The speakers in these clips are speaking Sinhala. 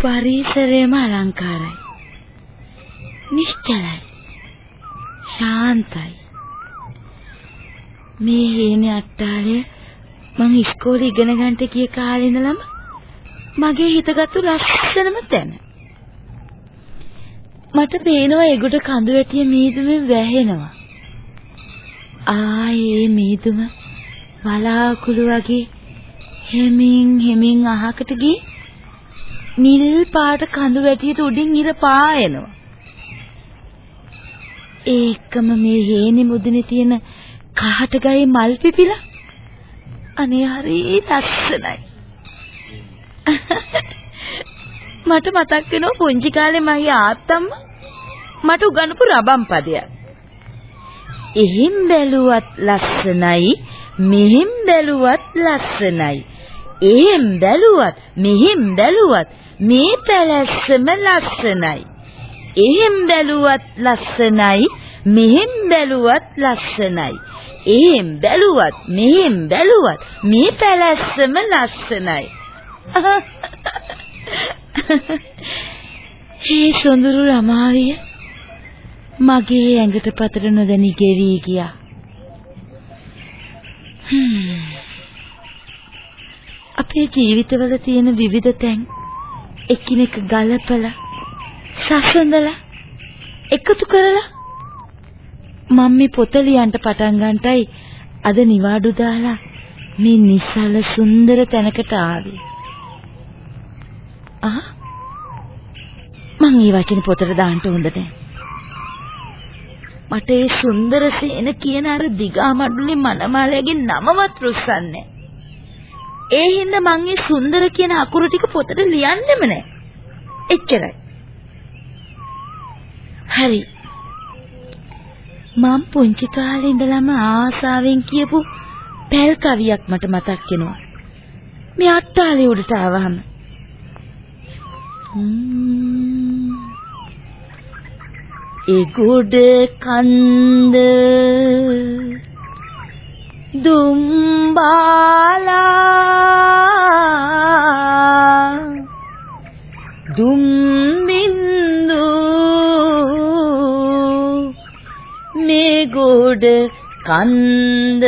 පරිසරයම අලංකාරයි. නිශ්චලයි. ශාන්තයි. මේ හේනේ අට්ටාලය මං ඉස්කෝලේ ඉගෙන ගන්නට ගිය කාලේ ඉඳලම මගේ හිතගත්තු ලස්සනම තැන. මට පේනවා ඒගොඩ කඳු වැටිය මීදුමෙන් වැහෙනවා. ආයේ මීදුම බලාකුළු වගේ හෙමින් හෙමින් අහකට ගිහින් නිල් පාට කඳු වැටියට උඩින් ඉර පායනවා. ඒකම මේ හේනි මුදුනේ තියෙන කහට ගහේ මල් පිපිලා අනේ හරි ලස්සනයි. මට මතක් වෙනවා පුංචි කාලේ මගේ ආත්තම්මා මට උගන්වපු රබම් පදයක්. එහෙම් බැලුවත් ලස්සනයි මෙහෙම් බැලුවත් ලස්සනයි. එහෙම් බැලුවත් මෙහෙම් බැලුවත් මේ පැලැස්සම ලස්සනයි. එහෙම් බැලුවත් ලස්සනයි මෙහෙම් බැලුවත් ලස්සනයි. එහෙම් බැලුවත් මෙහෙම් බැලුවත් මේ පැලැස්සම ලස්සනයි. හේ සොඳුරු රමාවිය මගේ ඇඟට පතර නොදැනි ගෙවි ගියා. අපේ ජීවිතවල තියෙන විවිධ තැන් එකිනෙක ගලපලා සසඳලා එකතු කරලා මම මේ පොත ලියන්න පටන් ගන්නටයි අද නිවාඩු දාලා මේ නිසල සුන්දර තැනකට ආවේ. ආ මං මේ වචනේ පොතට දාන්න හොඳ නැහැ. මට ඒ සුන්දර සේන කියන අර දිගා මඩුලේ මනමාලයාගේ නමවත් රුස්සන්නේ ඒ හින්දා මං මේ සුන්දර කියන අකුරු ටික පොතට ලියන්නෙම නැහැ. එච්චරයි. හරි. මම පුංචි කාලේ ඉඳලම ආසාවෙන් කියපු පැල් කවියක් මට මතක් වෙනවා. මේ අට්ටාලේ උඩට ආවහම. ඒ ගොඩ කන්ද දුම්බාලා දුම් බින්දු මේ ගොඩ කන්ද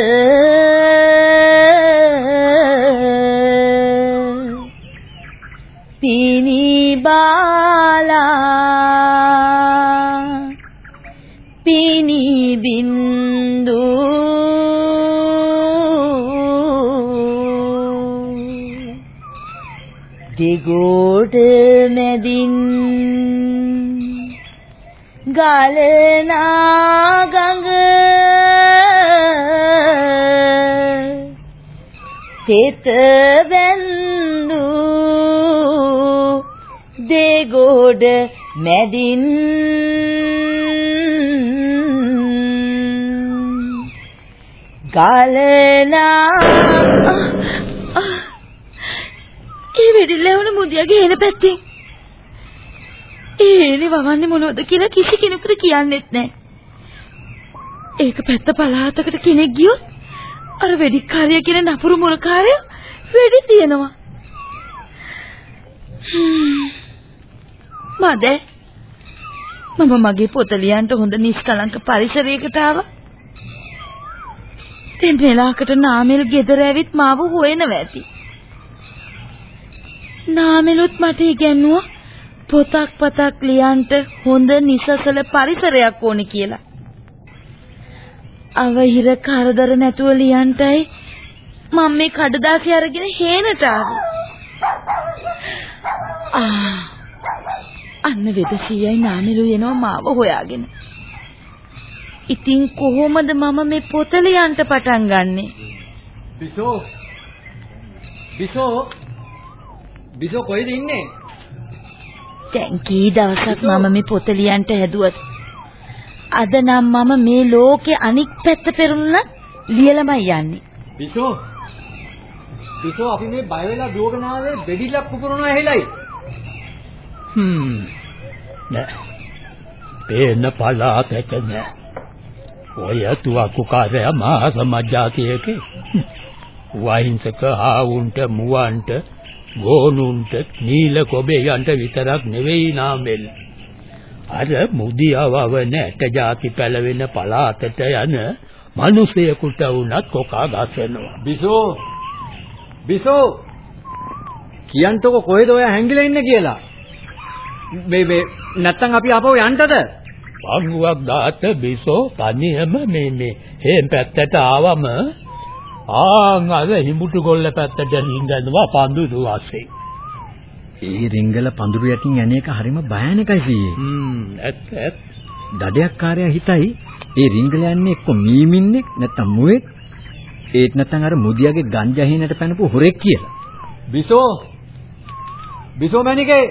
පිනි බාලා පිනි බින්දු දෙගොඩ මැදින් ගලනා ගඟ තෙත වැන්දු දෙගොඩ මැදින් ගලනා ඒ වෙඩිල්ලවන මුදියාගේ එන පැත්තෙන් ඒනේ වවන්නේ මොනවද කියලා කිසි කෙනෙකුට කියන්නෙත් නැහැ. ඒක පැත්ත පළාතකට කෙනෙක් ගියොත් අර වෙඩික්කාරය කියන නපුරු මොලකාරය වෙඩි තියනවා. මද මම මගේ පොත ලියන්න හොඳ නිස්කලංක පරිසරයකට ආවා. දැන් වෙලාවකට නාමල් ගෙදර ඇවිත් මාව හොයනවා ඇති. නාමලුත් මට ඉගැන්නුවා පොතක් පතක් ලියන්ට හොඳ නිසසල පරිසරයක් ඕනේ කියලා. අවහිර කරදර නැතුව ලියන්ටයි මම මේ කඩදාසි අරගෙන හේනට ආවේ. ආ අන්න වෙදසියයි නාමලු එනවා මාව හොයාගෙන. ඉතින් කොහොමද මම මේ පොත ලියන්න පටන් ගන්නෙ? බිසෝ බිසෝ බිසෝ කොහෙද ඉන්නේ? දැන් කී දවසක් මම මේ පොත ලියන්න හැදුවත්? අද නම් මම මේ ලෝකේ අනික් පැත්ත පෙරුණා ලියලමයි යන්නේ. බිසෝ! බිසෝ අපි මේ බය වෙලා දුවගෙන ආවේ බෙඩිලක් පුපුරනවා එහෙලයි. හ්ම්. නෑ. පේන පලාතක නෑ. ඔය තුවක්කුකාරය මහා සමාජාතියක වහිංසක හාවුන්ට මුවන්ට ගෝනුන්ට නීල කොබේයන්ට විතරක් නෙවෙයි නාමෙල් අර මුදියවව නැට ಜಾති පැලවෙන පලාතට යන මිනිසෙකුට වුණත් කොකා ගසනවා බිසෝ බිසෝ කියන්ටකො කොහෙද ඔය හැංගිලා ඉන්නේ කියලා. මේ මේ නැත්තම් අපි ආපහු යන්නද? පංගුවක් දාත බිසෝ තනියම මේ මේ හේම් පැත්තට ආවම ආන් අර හිඹුටු ගොල්ල පැත්තට රිංගනවා පඳුරු වශයෙන්. ඒ රිංගල පඳුරු යටින් යන එක හරිම භයානකයි සීයේ. හ්ම් ඇත්ත ඇත්ත. දඩයක් කාර්යය හිතයි ඒ රිංගල යන්නේ එක්ක මීමින්නෙක් නැත්තම් මුවෙක් ඒත් නැත්තම් අර මුදියාගේ ගංජා හිනට පැනපු හොරෙක් කියලා. බිසෝ බිසෝ මණිකේ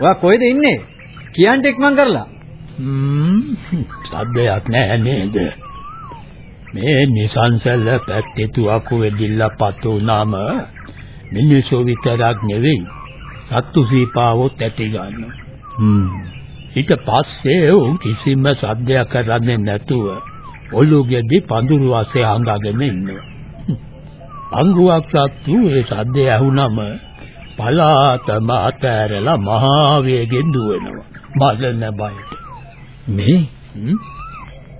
ඔයා කොහෙද ඉන්නේ? කියන්න එක්මන් කරලා. හ්ම් සද්දයක් නැහැ නේද? මේ නිසංසල පැත්තේ තුවක්කු වෙදිලා පතු වුණාම මිනිස්සු විතරක් නෙවෙයි සත්තු සීපාවොත් ඇති ගන්නවා. හ්ම්. ඊට පස්සේ උන් කිසිම සද්දයක් කරන්නේ නැතුව ඔළුගෙදි පඳුරු වාසේ අංගගෙන ඉන්නවා. අංගුවක් සත්තු ඒ සද්දය ඇහුනම පලාතම අතෑරලා මහා වේගෙන් දුවනවා. මලන බයට. මේ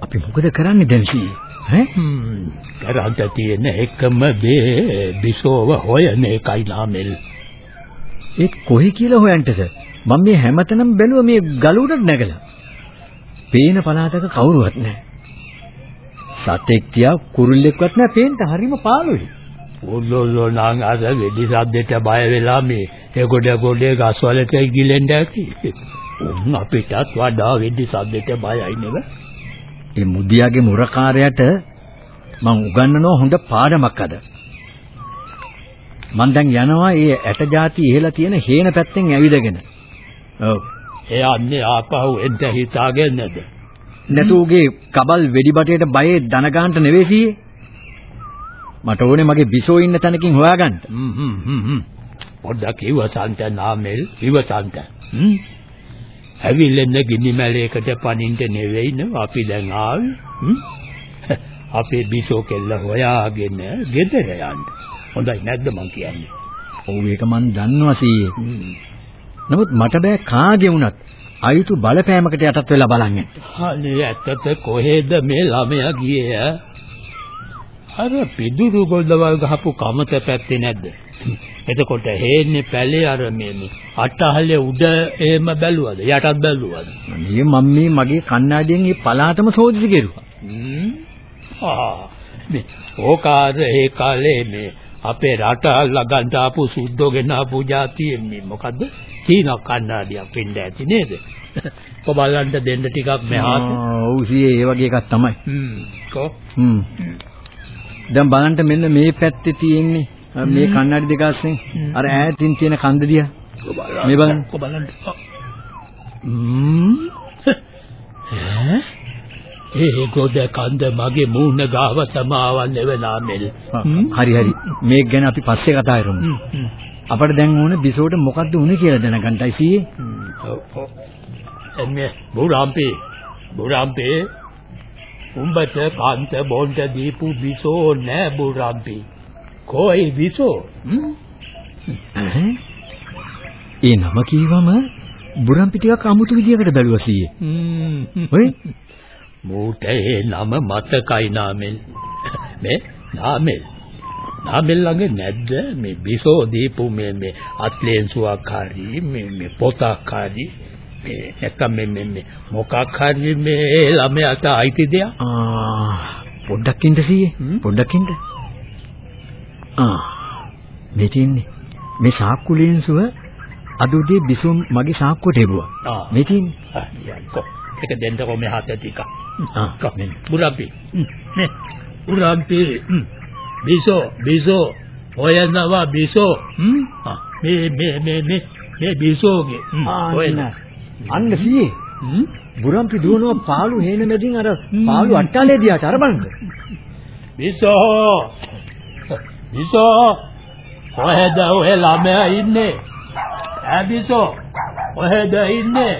අපි මොකද කරන්නේ දැන් සීයේ? කරන්ට තියෙන එකම දේ බිසෝව හොයන එකයි නාමෙල්. ඒත් කොහේ කියලා හොයන්නද? මම මේ හැමතැනම බැලුවා මේ ගල උඩට නැගලා. පේන පළාතක කවුරුවත් නැහැ. සතෙක් තියා කුරුල්ලෙක්වත් නැහැ පේන්න හරිම පාළුයි. ඔල්ලොල්ලෝ නම් අර වෙඩි සද්දෙට බය වෙලා මේ ඒගොඩ ගොඩේ ගස්වලට ගිලෙන්න ඇති. උන් අපිටත් වඩා වෙඩි සද්දෙට බයයි නෙව. ඒ මුදියාගේ මුරකාරයාට මං උගන්වනවා හොඳ පාඩමක් අද. මං දැන් යනවා ඒ ඇට ಜಾති ඉහලා තියෙන හේන පැත්තෙන් ඇවිදගෙන. ඔව්. ඒ අන්නේ ආපහු එන්න හිතාගෙනද? නැතුගේ කබල් වෙඩි බටේට බයේ දන ගන්නට නෙවෙයි සීයේ. මට ඕනේ මගේ බිසෝ ඉන්න තැනකින් හොයාගන්න. හ්ම් හ්ම් හ්ම් හ්ම්. පොඩ්ඩක් ඉවසන්ත නාමෙල් ඉවසන්ත. හ්ම්. ඇවිල්ලෙන්න ගිනි මැලයකට පනින්න නෙවෙයි නේ අපි දැන් ආවේ. අපේ බිසෝ කෙල්ල හොයාගෙන ගෙදර යන්න. හොඳයි නැද්ද මං කියන්නේ? ඔව් ඒක මං දන්නවා සීයේ. නමුත් මට බෑ කාගේ වුණත් අයිතු බලපෑමකට යටත් වෙලා බලන්න. අනේ ඇත්තට කොහෙද මේ ළමයා ගියේ? අර පිදුරු ගොල්ලවල් ගහපු කමත පැත්තේ නැද්ද? එතකොට හේන්නේ පැලේ අර මේ අට්ටහලේ උඩ එහෙම බැලුවද? යටත් බැලුවද? මේ මම මේ මගේ කණ්ණාඩියෙන් මේ පලාතම සෝදිසි කෙරුවා. ආ මේ ඕකාර ඒ කාලේ මේ අපේ රට ළඟට ආපු සුද්ධෝගෙන ආපු જાතිය මේ මොකද්ද? චීන කණ්ණාඩියක් වෙන්න ඇති නේද? කොබලන්ට දෙන්න ටිකක් මෙහාට. ඔව් සීයේ ඒ වගේ එකක් තමයි. හ්ම්. කො? හ්ම්. දැන් බලන්න මෙන්න මේ පැත්තේ තියෙන්නේ මේ කන්නඩි දෙක අස්සෙන් අර ඈතින් තියෙන කන්ද දිහා. මේ බලන්න. කොබලන්ට. හ්ම්. ඈ? ඒ ගොඩ කන්ද මගේ මූණ ගාව සමාවන්න වෙනාමෙල්. හරි හරි. මේක ගැන අපි පස්සේ කතා කරමු. අපිට දැන් ඕනේ බිසෝට මොකද්ද උනේ කියලා දැනගන්නයි සීයේ. එන්නේ බුරාම්පේ බුරාම්පේ උඹට කාන්ත බොන්ට දීපු බිසෝ නෑ බුරාම්පේ කොයි බිසෝ ඒ නම කීවම බුරම්පි ටිකක් අමුතු විදියකට බැලුවා සීයේ. ඔය? මූට ඒ නම මතකයි නාමෙල්. මේ නාමෙල්. නාමෙල් ළඟ නැද්ද? මේ බිසෝ දීපු මේ මේ අත්ලේන්සුවක් හරි මේ මේ පොතක් හරි මේ නැත්තම් මේ මේ මේ මොකක් හරි මේ ළමයාට අයිති දෙයක්? ආ පොඩ්ඩක් ඉන්න සීයේ. පොඩ්ඩක් ඉන්න. ආ මේ තින්නේ මේ සාක්කු ලේන්සුව අද උදේ බිසෝ මගේ සාක්කුවට එබුවා. ආ. මේ තින්නේ. ආ යකෝ ඒක දෙන්නකො මේ හත ටික ආ කෝ. මෙන්න. බුරම්පි මේ බුරම්පි බිසෝ බිසෝ. හොයනවා බිසෝ. හ්ම්. මේ මේ මේ මේ මේ බිසෝගේ. අන්න අන්න සීයේ. බුරම්පි දුවනවා පාළු හේන මැදින් අර පාළු අට්ටාලේ දිහාට. අර බලන්න. බිසෝ බිසෝ කොහෙද ඔය ළමයා ඉන්නේ ඈ බිසෝ කොහෙද ඉන්නේ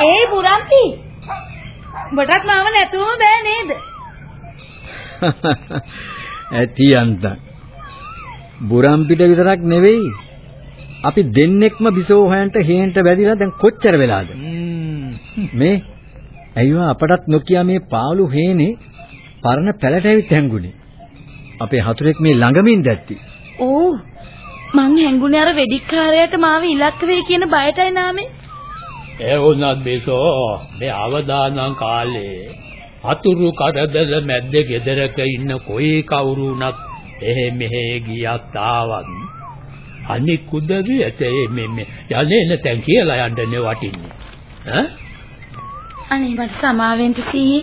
ඒ බුරම්පි. බටත් මාව නැතුවම බෑ නේද? ඇති අන්ත. බුරම්පිට විතරක් නෙවෙයි. අපි දෙන්නෙක්ම බිසෝ හොයන්ට හේන්ට වැදිලා දැන් කොච්චර වෙලාද? මේ ඇයිවා අපටත් නොකිය මේ පාළු හේනේ පරණ පැලට ඇවිත් හැංගුනේ. අපේ හතුරෙක් මේ ළඟමින් දැත්ති. ඕ මං හැංගුනේ අර වෙදිකාරයාට මාව ඉලක්ක වෙයි කියන බයටයි නාමේ. ඒ වුණත් බිසෝ මේ අවදානම් කාලේ අතුරු කරදර මැද්ද ගෙදරක ඉන්න කොයි කවුරු වුණත් එහෙ මෙහෙ ගියත් ආවත් අනික් උදවි ඇතේ මේ මේ යන්නේ නැතන් කියලා යන්නනේ වටින්නේ ඈ අනේ මට සමාවෙන්න සීහි.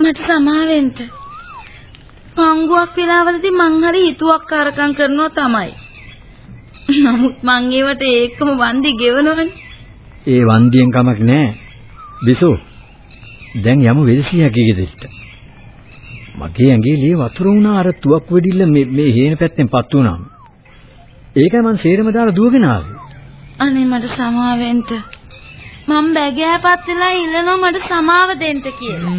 මට සමාවෙන්න. පංගුවක් වෙලාවලදී මං හරි හිතුවක්කාරකම් කරනවා තමයි. නමුත් මං ඒවට ඒකම වන්දි ගෙවනවනේ. ඒ වන්දියෙන් කමක් නැහැ. බිසෝ දැන් යමු වෙලසියාගේ ගෙදරට. මගේ ඇඟේ ලේ වතුර වුණා අර තුවක් වෙඩිල්ල මේ මේ හේන පැත්තෙන් පත් වුණාම. ඒකයි මං සේරම දාලා දුවගෙන ආවේ. අනේ මට සමාවෙන්න. මම බැගෑපත් වෙලා ඉල්ලනවා මට සමාව දෙන්න කියලා.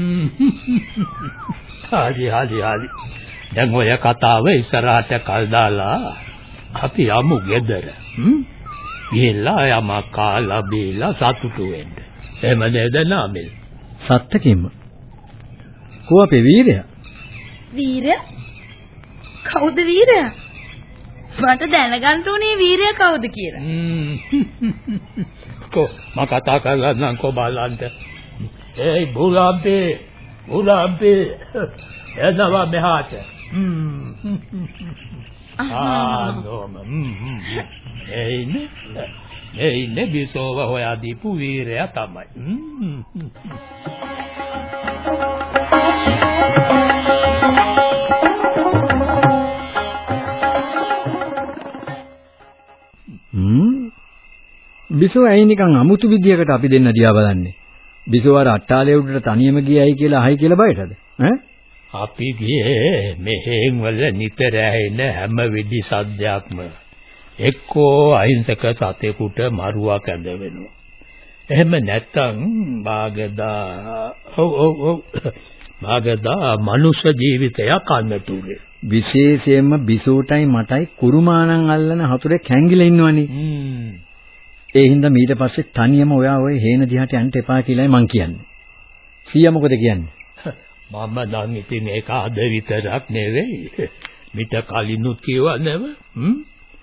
හරි හරි හරි දැන් ඔය කතාව ඉස්සරහට කල් දාලා අපි යමු ගෙදර හ්ම් ගිහිල්ලා යමක් කාලා බීලා සතුටු වෙන්න එහෙම නේද නාමල් සත්තකින්ම. කෝ අපේ වීරයා? වීරයා? කවුද වීරයා? මට දැනගන්න උනේ වීරයා කවුද කියලා. කො මම කතා කරලා නම් කො බලන්න. ඒ බුලාම්පේ බුලාම්පේ එනවා මෙහාට. ආ නෝම ඒ ඉන්නේ ඒ ඉන්නේ බිසෝව හොයා දීපු වීරයා තමයි. හ්ම් බිසෝ ඇයි නිකන් අමුතු විදියකට අපි දෙන්න දිහා බලන්නේ? බිසෝ අර අට්ටාලේ උඩට තනියම ගියයි කියලා අහයි කියලා බයටද? ඈ? අපි ගියේ මෙහෙන් වල නිතර ඇහෙන හැම වෙඩි සද්දයක්ම එක්කෝ අහිංසක සතෙකුට මරුවක් ඇද වෙනවා. එහෙම නැත්තම් බාගදා ඔව් ඔව් ඔව් බාගදා මනුෂ්‍ය ජීවිතයක් අන්නතුරේ. විශේෂයෙන්ම බිසෝටයි මටයි කුරුමානම් අල්ලන හතුරෙක් හැංගිලා ඉන්නවනේ. ඒ හින්දා ඊට පස්සේ තනියම ඔයා ඔය හේන දිහාට යන්න එපා කියලායි මං කියන්නේ. සීයා මොකද කියන්නේ? මම නම් ඉතින් ඒක අද විතරක් නෙවෙයි. මිට කලිනුත් කිව්වා නෙව. හ්ම්.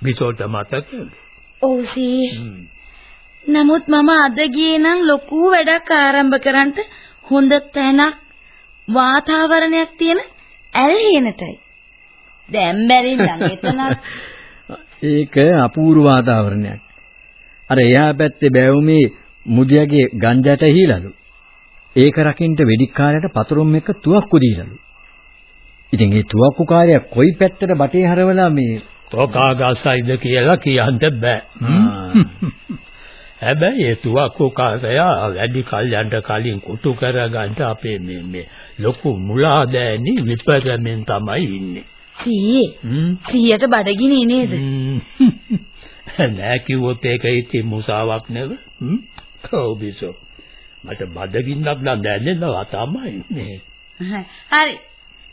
බිසෝට මතකද? ඔව් සී. නමුත් මම අද ගියේ නම් ලොකු වැඩක් ආරම්භ කරන්න හොඳ තැනක් වාතාවරණයක් තියෙන ඇල්හේනටයි. දැන් බැරි නම් එතනත් ඒක අපූර්ව වාතාවරණයක්. අර එහා පැත්තේ බෑවුමේ මුදියාගේ ගංජාට හීලලු. ඒක රකින්න වෙදිකාරයට පතරුම් එක තුවක්කු දීලලු. ඉතින් ඒ තුවක්කු කාර්යය කොයි පැත්තට බටේ හරවලා මේ තෝකාගසයිද කියලා කියන්න බෑ. හැබැයි ඒ තුවක්කු කාර්යය වැඩි කල්යන්ට කලින් කුතු කරගන්න අපේ මේ මේ ලොකු මුලාදෑනි විපරමෙන් තමයි ඉන්නේ. සී. හ්ම්. සීයට බඩගිනි නේද? නෑ කිව්වොත් ඒක ඉතින් මුසාවක් නෙව. හ්ම්. කවුබිසෝ. මට බඩගින්නක් නම් දැනෙනවා තමයි මේ. හරි.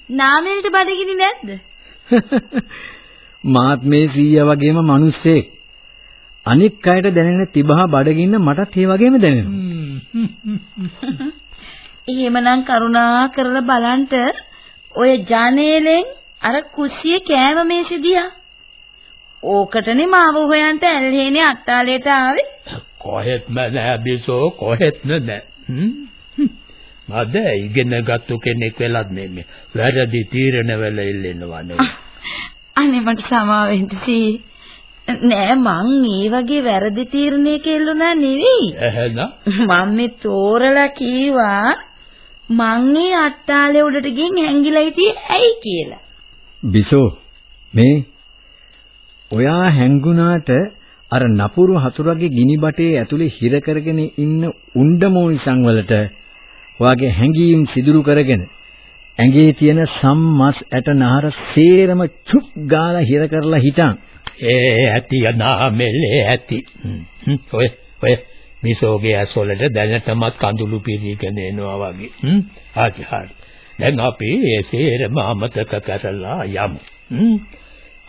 නාමයට බඩගිනි නැද්ද? මාත් මේ සීයා වගේම මිනිස්සෙක්. අනික් අයට දැනෙන තිබහ බඩගින්න මටත් ඒ වගේම දැනෙනවා. එහෙමනම් කරුණා කරලා බලන්න ඔය ජනේලෙන් අර කුස්සිය කෑම මේසෙ දිහා. ඕකටනේ මාව හොයන්ට ඇල්හේනේ අට්ටාලයට ආවේ. කොහෙත්ම නෑ බිසෝ කොහෙත්ම නෑ. මද ඉගෙන ගත්තු කෙනෙක් වෙලත් මේ වැරදි තීරණ වල ඉල්ලෙනවා නෙවෙයි. අනේ මට සමාවෙන්න සී. නෑ මං මේ වගේ වැරදි තීරණයක එල්ලුණා නෙවෙයි. එහෙනම් මම මේ තෝරලා කීවා මං මේ අට්ටාලේ උඩට ගින් හැංගිලා හිටියේ ඇයි කියලා. බිසෝ මේ ඔයා හැංගුණාට අර නපුරු හතුරගේ ගිනි බටේ ඇතුලේ හිර කරගෙන ඉන්න උණ්ඩමෝනිසං වලට ඔයාගේ හැංගීම් සිදුරු කරගෙන ඇඟේ තියෙන සම්මස් ඇට නහර සේරම චුප් ගාලා හිර කරලා හිටන්. ඒ ඇති නාමෙලේ ඇති. ඔය ඔය මිසෝගේ ඇස්වලට දැනටමත් කඳුළු පිරීගෙන එනවා වගේ. හරි හරි. දැන් අපි ඒ සේරම අමතක කරලා යමු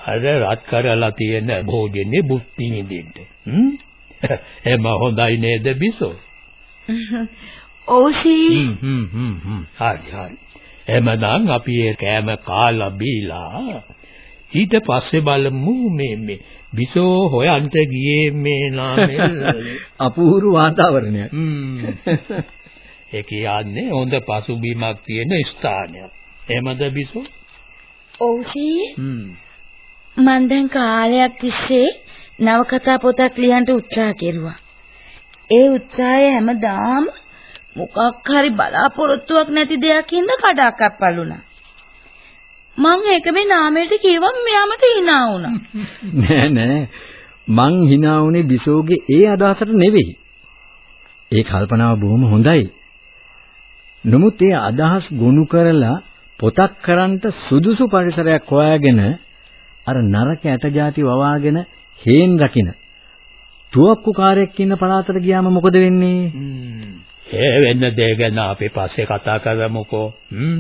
අර රත් කරලා තියෙන භෝජනේ බුද්ධි විඳින්න හ්ම්? එම හොඳයි නේද බිසෝ? ඔව්සී. හ්ම් හ්ම් හ්ම් හරි හරි. එමනම් අපි ඒ කෑම කාලා බීලා ඊට පස්සේ බලමු මේ මේ බිසෝ හොයන්ට ගියේ මේ නාමෙල් අපූර්ව වාතාවරණයක්. හ්ම්. ඒ කියන්නේ හොඳ පසුබිමක් තියෙන ස්ථානයක්. එහෙමද බිසෝ? ඔව්සී. හ්ම්. මම දැන් කාලයක් තිස්සේ නවකතා පොතක් ලියන්න උත්සාහ කෙරුවා. ඒ උත්සාහය හැමදාම මොකක් හරි බලාපොරොත්තුවක් නැති දෙයකින්ද කඩාකප්පල් වුණා. මං ඒක මේ නාමයට කිව්වම මෙයාමට hina වුණා. නෑ නෑ මං hina වුනේ බිසෝගේ ඒ අදහසට නෙවෙයි. ඒ කල්පනාව බොහොම හොඳයි. නමුත් ඒ අදහස් ගොනු කරලා පොතක් කරන්ට සුදුසු පරිසරයක් හොයාගෙන අර නරක ඇට જાති වවාගෙන හේන් රකින්න තුවක්කුකාරයෙක් ඉන්න පළාතට ගියාම මොකද වෙන්නේ? ඒ වෙන්න දේ ගැන අපි පස්සේ කතා කරමුකෝ. හ්ම්.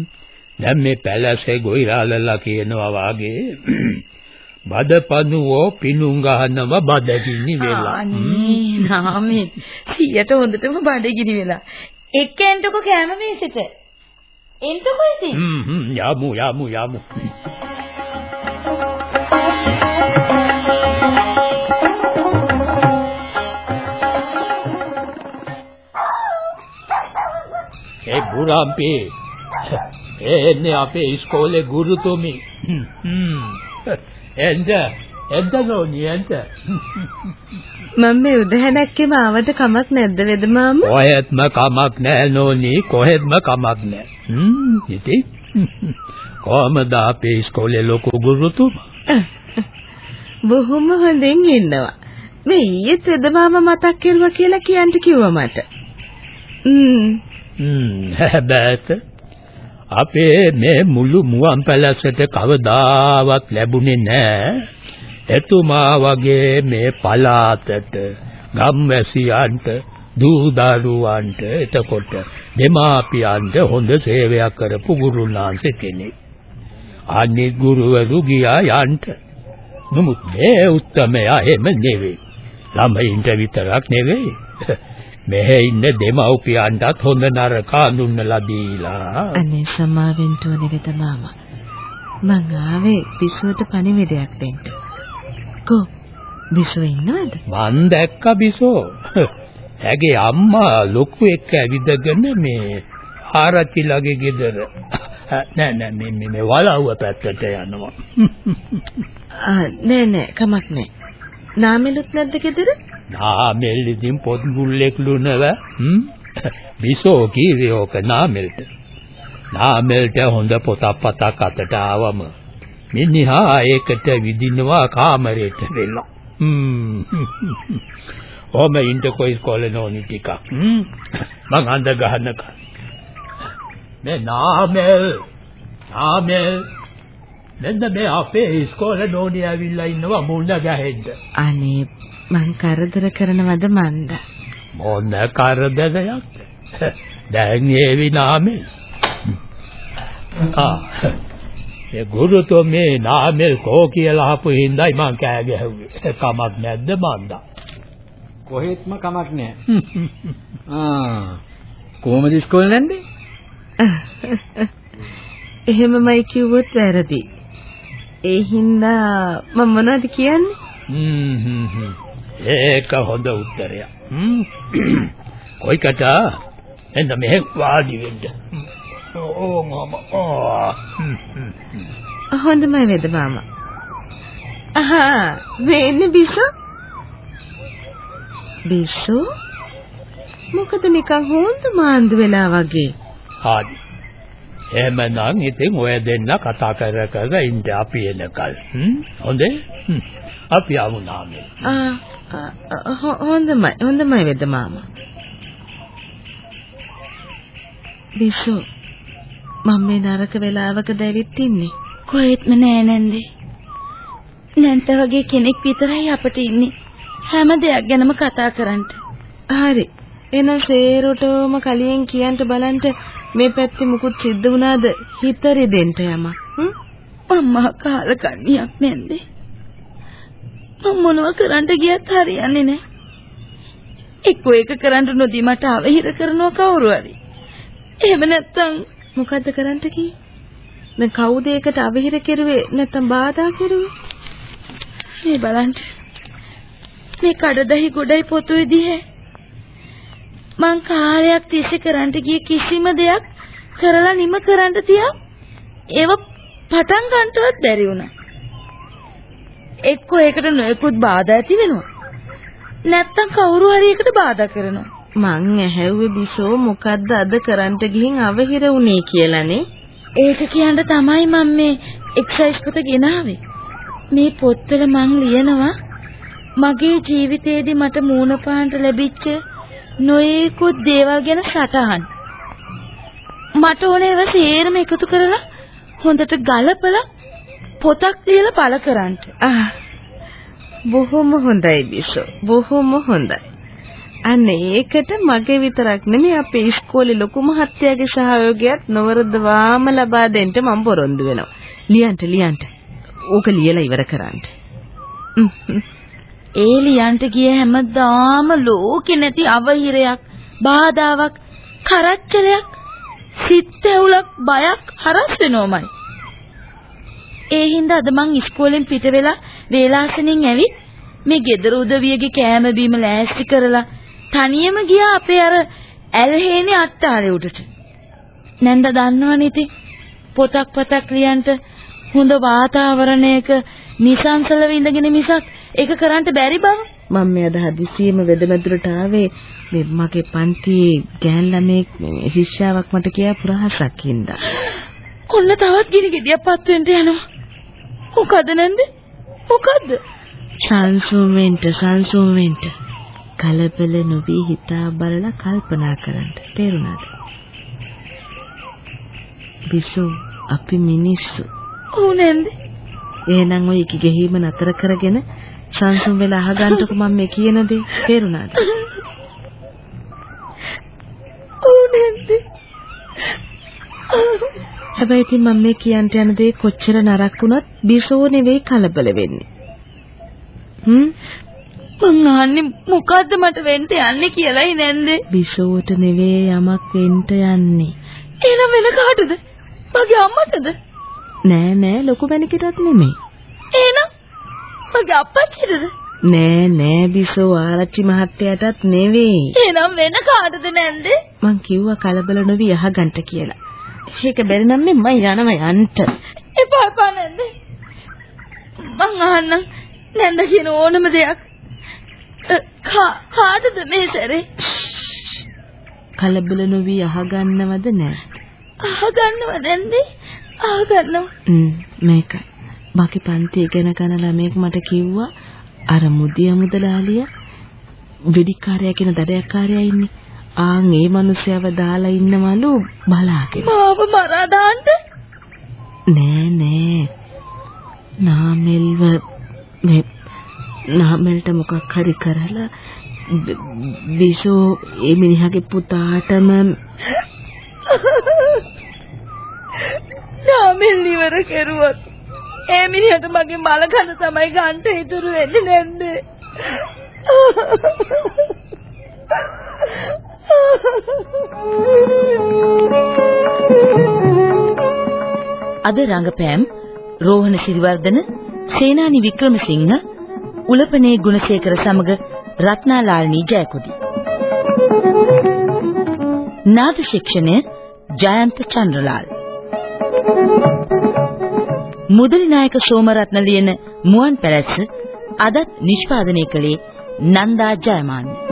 දැන් මේ පැලසේ ගොයිරාලලා කියනවා වාගේ බදපනුවෝ පිණුම් ගහනම බඩගිනි වෙලා. අනේ නාමේ සියට හොඳටම බඩගිනි වෙලා. එක්කෙන්ටකෝ කෑම මේසෙට. එන්ටකෝ ඉතින්. හ්ම් හ්ම් යමු යමු යමු. ඒ බුරාම්පේ එන්නේ අපේ ඉස්කෝලේ ගුරුතුමි. හ්ම්. එන්ද නෝනි එන්ද. මම මේ උදැහැණක්කේම ආවට කමක් නැද්ද වෙද මාම? කොහෙත්ම කමක් නැහැ නෝනි කොහෙත්ම කමක් නැහැ. හ්ම් ඉතින් කොහමද අපේ ඉස්කෝලේ ලොකු ගුරුතුමා? බොහොම හොඳින් ඉන්නවා. මේ ඊයේත් වෙද මාම මතක් කරුවා කියලා කියන්න කිව්වා මට. ම්ම් හ්ම් හැබැයිත් අපේ මේ මුළු මුවන් පැලසට කවදාවත් ලැබුණේ නැහැ. එතුමා වගේ මේ පලාතට ගම්වැසියන්ට දූ දරුවන්ට එතකොට දෙමාපියන්ට හොඳ සේවයක් කරපු ගුරුනාන්ස කෙනෙක්. අනිත් ගුරුවරු ගියා යන්ට. නමුත් මේ උත්තමයා එහෙම නෙවෙයි. ළමයින්ට විතරක් නෙවෙයි. මෙහෙ ඉන්න දෙමව්පියන්ටත් හොඳ නරක අඳුන්වලා දීලා අනේ සමාවෙන්න ඕනේ වෙද මාම. මං ආවේ පිසුවට පණිවිඩයක් දෙන්න. කො බිසෝ ඉන්නවද? මන් දැක්ක බිසෝ. ඇගේ අම්මා ලොකු එක්ක ඇවිදගෙන මේ ආරච්චිලගේ ගෙදර නෑ නෑ මේ මේ මේ වලව්ව පැත්තට යනවා. නෑ නෑ කමක් නෑ. නාමෙලුත් නැද්ද ගෙදර? නාමෙල් ඉදින් පොත් මුල්ලෙක් ලුනව හ්ම් බිසෝ කීවේ ඕක නාමෙල්ට. නාමෙල්ට හොඳ පොතක් පතක් අතට ආවම මිනිහා ඒකට විදිනවා කාමරයට වෙලා. හ්ම්. ඔම ඉන්ටකෝ ඉස්කෝලේ නෝනි ටිකක්. මං අඳ ගහනක. මේ නාමල් නාමල් මෙන්න මේ අපේ ඉස්කෝලේ නෝනි ඇවිල්ලා ඉන්නවා මුණ ගැහෙන්න. අනේ මං කරදර කරනවද මන්ද? මොන කරදරයක්? දැන් ඒවි නාමල්. ආ ඒ ගුරුතුමේ නාමල් කෝ කියලා අහපු හින්දායි මං කෑ ගැහුවේ. කමක් නැද්ද මන්දා? කොහෙත්ම කමක් නැහැ. ආ කොහමද ඉස්කෝලේ නැන්දේ? එහෙමමයි කිව්වොත් වැරදි. ඒ හින්දා මම මොනවද කියන්නේ? හ්ම් හ්ම් හ්ම්. ඒක හොඳ උත්තරයක්. හ්ම්. කොයිකට එන්න මෙහෙ වාඩි වෙන්න. ඕ මම ආ. හොඳමයි වේද මාමා. අහා මේ ඉන්නේ බිසෝ? බිසෝ? මොකද නිකන් හොඳ මාන්දු වෙලා වගේ. හරි. එහෙමනම් ඉතින් ඔය දෙන්න කතා කර කර ඉන්න අපි එනකල්. හොඳේ? අපි යමු නාමල්. ආ හොඳමයි හොඳමයි වෙද මාමා. බිසෝ මම මේ නරක වෙලාවකද ඇවිත් ඉන්නේ. කොහෙත්ම නෑ නැන්දේ. නැන්ත වගේ කෙනෙක් විතරයි අපිට ඉන්නේ. හැම දෙයක් ගැනම කතා කරන්න. හරි. එහෙනම් සේරොටම කලියෙන් කියන්න බලන්න මේ පැත්තේ මුකුත් සිද්ධ වුණාද හිතරි දෙන්න යම. අම්මා කාලකන්ණියක් නැන්දේ. මම මොනව කරන්න ගියත් හරියන්නේ නෑ. එක්කෝ ඒක කරන්න නොදී මට අවහිර කරනවා කවුරු හරි. එහෙම නැත්තම් මොකද්ද කරන්න කී? දැන් කවුද ඒකට අවහිර කෙරුවේ නැත්නම් බාධා කෙරුවේ? මේ බලන්න. මේ කඩදහි ගොඩයි පොතුවේ දිහේ. මං කාලයක් තිස්සේ කරන්න ගිය කිසිම දෙයක් කරලා නිම කරන්න තියා ඒව පටන් ගන්නවත් බැරි වුණා. එක්කෝ ඒකට නොයෙකුත් බාධා ඇති වෙනවා. නැත්තම් කවුරු හරි ඒකට බාධා කරනවා. මං ඇහැව්වේ බිසෝ මොකද්ද අද කරන්න ගිහින් අවහිර වුණේ කියලානේ. ඒක කියන්න තමයි මම මේ එක්සයිස් පොත ගෙනාවේ. මේ පොත්වල මං ලියනවා මගේ ජීවිතේදී මට මූණ පාන්න ලැබිච්ච නොයෙකුත් දේවල් ගැන සටහන්. මට ඕනේ ඒවා සේරම එකතු කරලා හොඳට ගලපලා පොතක් ලියලා පළ කරන්න. ආ බොහොම හොඳයි බිසෝ. බොහොම හොඳයි. අන්න ඒකට මගේ විතරක් නෙමෙයි අපේ ඉස්කෝලේ ලොකු මහත්තයාගේ සහයෝගයත් නොවරදවාම ලබා දෙන්න මම පොරොන්දු වෙනවා. ලියන්ට ලියන්ට. ඕක ලියලා ඉවර කරන්න. ඒ ලියන්ට ගිය හැමදාම ලෝකෙ නැති අවහිරයක්, බාධාවක්, කරච්චලයක්, සිත් ඇවුලක්, බයක් හරස් වෙනවමයි. ඒ හින්දා අද මං ඉස්කෝලෙන් පිට වෙලා වේලාසනින් ඇවිත් මේ ගෙදර උදවියගේ කෑම බීම ලෑස්ති කරලා තනියම ගියා අපේ අර ඇල්හේනේ අට්ටාලේ උඩට. නැන්ද දන්නවනේ ඉතින් පොතක් පතක් ලියන්ට හොඳ වාතාවරණයක නිසංසලව ඉඳගෙන මිසක් ඒක කරන්න බැරි බව. මම මේ අද හදිසියෙම වෙදමැදුරට ආවේ මේ මගේ පන්තියේ ගෑන් ළමෙක් මේ ශිෂ්‍යාවක් මට කියා පුරහසක් හින්දා. කොන්න තවත් ගිනි ගෙඩියක් පත් වෙන්න යනවා. මොකද නැන්ද? මොකද්ද? සංසුම් වෙන්න සංසුම් වෙන්න කලබල නොවි හිතා බලලා කල්පනා කරන්න තේරුණාද බිසෝ අපි මිනිස්සු ඔව් නැන්ද? එහෙනම් ඔය ඉකි ගෙහීම නතර කරගෙන සංසුම් වෙලා අහගන්නකො මම මේ කියන දේ තේරුණාද ඔව් නැන්ද? හැබැයි ඉතින් මම මේ කියන්ට යන දේ කොච්චර නරක වුණත් බිසෝ නෙවෙයි කලබල වෙන්නේ හ්ම් මං අහන්නේ මොකද්ද මට වෙන්න යන්නේ කියලායි නැන්ද? බිසෝට නෙවෙයි යමක් වෙන්න යන්නේ එහෙනම් වෙන කාටද? මගේ අම්මටද? නෑ නෑ ලොකු මැනිකටත් නෙමෙයි එහෙනම් මගේ අප්පච්චිටද? නෑ නෑ බිසෝ ආරච්චි මහත්තයාටත් නෙවෙයි. එහෙනම් වෙන කාටද නැන්ද? මං කිව්වා කලබල නොවි අහගන්න කියලා. ඒක බැරි නම් මම යනවා යන්න. එපා එපා නැන්ද? මං අහන්නම් නැන්ද කියන ඕනම දෙයක්. කාටද මේ සැරේ? කලබල නොවි අහගන්නවද නෑ? අහගන්නව නැන්ද? අහගන්නව. මේකයි. මගේ පන්ති ඉගෙන ගන්න ළමයෙක් මට කිව්වා අර මුදිය මුදලාලිය වෙඩික්කාරයා කියන දඩයක්කාරයා ඉන්නේ. ආන් ඒ මිනිස්සයව දාලා ඉන්නවලු බලාගෙන. මාව මරා දාන්න? නෑ නෑ. නාමල්ව මේ නාමල්ට මොකක් හරි කරලා බිසෝ ඒ මිනිහගේ පුතාටම නාමෙල් ඉවර කෙරුවොත් ඒ මිනිහට මගේ මල කන තමයි ගන්න ඉතුරු වෙන්නේ නැන්ද? අද රංගපෑම් රෝහණ සිරිවර්ධන, සේනානි වික්‍රමසිංහ, උලපනේ ගුණසේකර සමග රත්නාලාල්නී ජයකොඩි. නාද ශික්ෂණය ජයන්ත චන්ද්‍රලාල්. මුදලි නායක සෝමරත්න ලියන මුවන් පැලැස්ස අදත් නිෂ්පාදනය කළේ නන්දා ජයමාන්න.